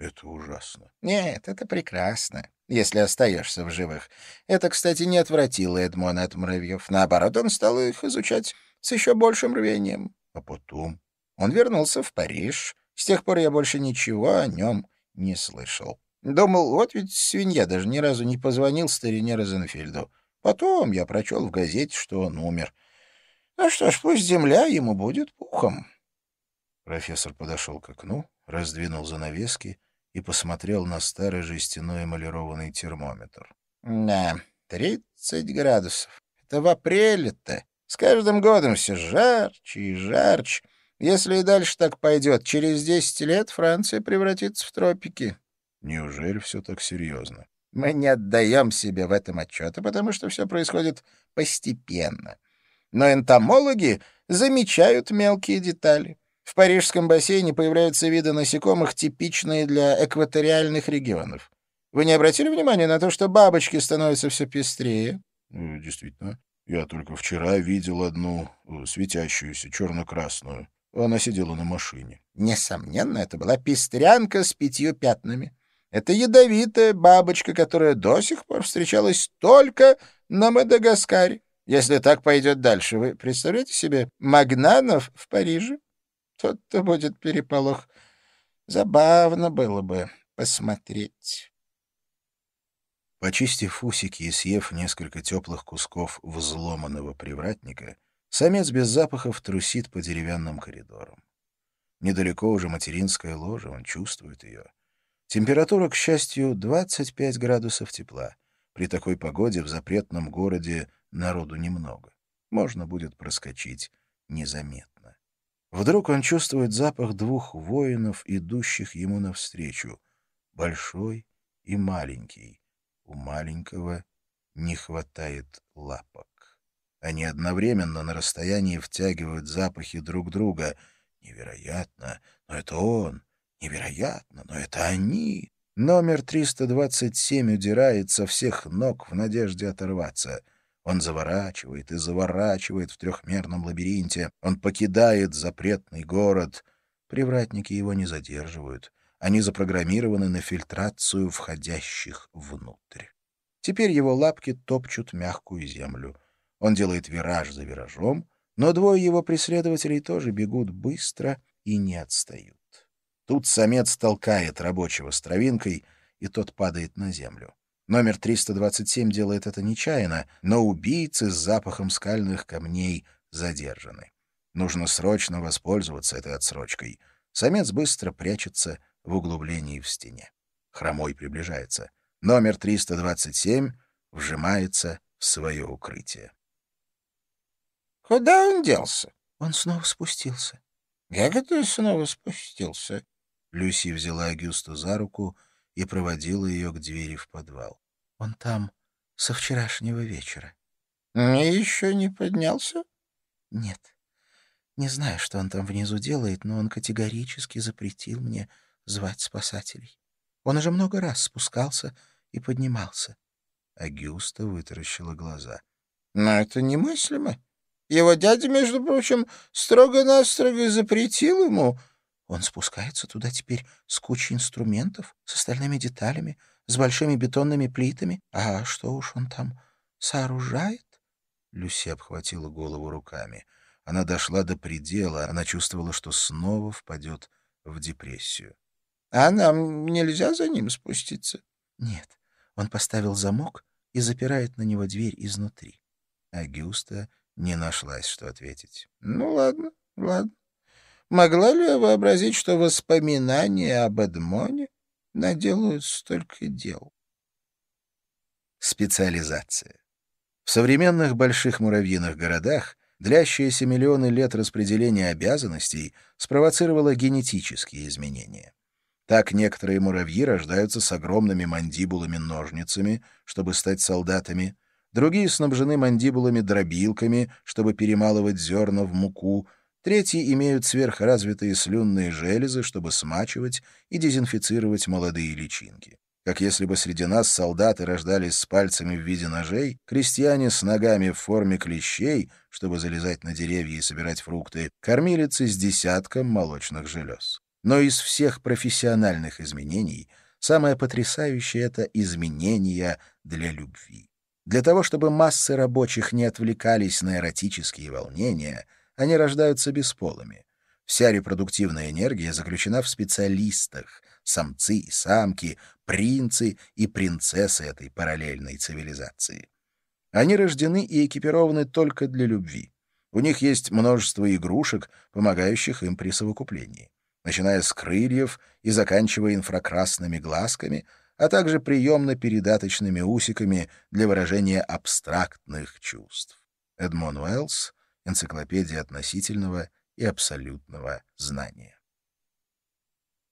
Это ужасно. Нет, это прекрасно, если остаешься в живых. Это, кстати, не отвратило Эдмона от муравьев. Наоборот, он стал их изучать с еще большим рвением. А потом? Он вернулся в Париж. С тех пор я больше ничего о нем не слышал. Думал, вот ведь свинья даже ни разу не позвонил старине Розенфельду. Потом я прочел в газете, что он умер. Ну что ж, пусть земля ему будет пухом. Профессор подошел к окну, раздвинул занавески и посмотрел на старый жестяной эмалированный термометр. — Да, тридцать градусов. Это в апреле-то. С каждым годом все жарче и жарче. Если и дальше так пойдет, через десять лет Франция превратится в тропики. — Неужели все так серьезно? — Мы не отдаем себе в этом отчета, потому что все происходит постепенно. Но энтомологи замечают мелкие детали. В парижском бассейне появляются виды насекомых, типичные для экваториальных регионов. Вы не обратили внимания на то, что бабочки становятся все пестрее? Э, — Действительно. Я только вчера видел одну э, светящуюся, черно-красную. Она сидела на машине. Несомненно, это была пестрянка с пятью пятнами. Это ядовитая бабочка, которая до сих пор встречалась только на Мадагаскаре. Если так пойдет дальше, вы представляете себе магнанов в Париже? Тот-то будет переполох. Забавно было бы посмотреть. Почистив усики и съев несколько теплых кусков взломанного привратника, самец без запахов трусит по деревянным коридорам. Недалеко уже материнская ложа, он чувствует ее. Температура, к счастью, 25 градусов тепла. При такой погоде в запретном городе народу немного. Можно будет проскочить незаметно. Вдруг он чувствует запах двух воинов, идущих ему навстречу. Большой и маленький. У маленького не хватает лапок. Они одновременно на расстоянии втягивают запахи друг друга. Невероятно, но это он. Невероятно, но это они. Номер 327 удирает со всех ног в надежде оторваться — он заворачивает и заворачивает в трехмерном лабиринте. Он покидает запретный город. Привратники его не задерживают. Они запрограммированы на фильтрацию входящих внутрь. Теперь его лапки топчут мягкую землю. Он делает вираж за виражом, но двое его преследователей тоже бегут быстро и не отстают. Тут самец толкает рабочего с травинкой, и тот падает на землю. Номер 327 делает это нечаянно, но убийцы с запахом скальных камней задержаны. Нужно срочно воспользоваться этой отсрочкой. Самец быстро прячется в углублении в стене. Хромой приближается. Номер 327 вжимается в свое укрытие. «Куда он делся?» «Он снова спустился». «Как это снова спустился?» Люси взяла Агюсту за руку — и проводила ее к двери в подвал. «Он там со вчерашнего вечера». «И еще не поднялся?» «Нет. Не знаю, что он там внизу делает, но он категорически запретил мне звать спасателей. Он уже много раз спускался и поднимался». Агюста вытаращила глаза. «Но это немыслимо. Его дядя, между прочим, строго-настрого запретил ему он спускается туда теперь с кучей инструментов, с остальными деталями, с большими бетонными плитами. А что уж он там сооружает? Люси обхватила голову руками. Она дошла до предела, она чувствовала, что снова впадет в депрессию. — А нам нельзя за ним спуститься? — Нет. Он поставил замок и запирает на него дверь изнутри. Агюста не нашлась, что ответить. — Ну, ладно, ладно. Могла ли я вообразить, что воспоминания об Эдмоне наделают столько дел? Специализация. В современных больших муравьиных городах длящиеся миллионы лет распределения обязанностей спровоцировало генетические изменения. Так некоторые муравьи рождаются с огромными мандибулами-ножницами, чтобы стать солдатами, другие снабжены мандибулами-дробилками, чтобы перемалывать зерна в муку — Третьи имеют сверхразвитые слюнные железы, чтобы смачивать и дезинфицировать молодые личинки. Как если бы среди нас солдаты рождались с пальцами в виде ножей, крестьяне с ногами в форме клещей, чтобы залезать на деревья и собирать фрукты, кормилицы с десятком молочных желез. Но из всех профессиональных изменений самое потрясающее — это изменения для любви. Для того, чтобы массы рабочих не отвлекались на эротические волнения, они рождаются бесполыми. Вся репродуктивная энергия заключена в специалистах, самцы и самки, принцы и принцессы этой параллельной цивилизации. Они рождены и экипированы только для любви. У них есть множество игрушек, помогающих им при совокуплении, начиная с крыльев и заканчивая инфракрасными глазками, а также приемно-передаточными усиками для выражения абстрактных чувств. Эдмон Уэллс, Энциклопедия относительного и абсолютного знания.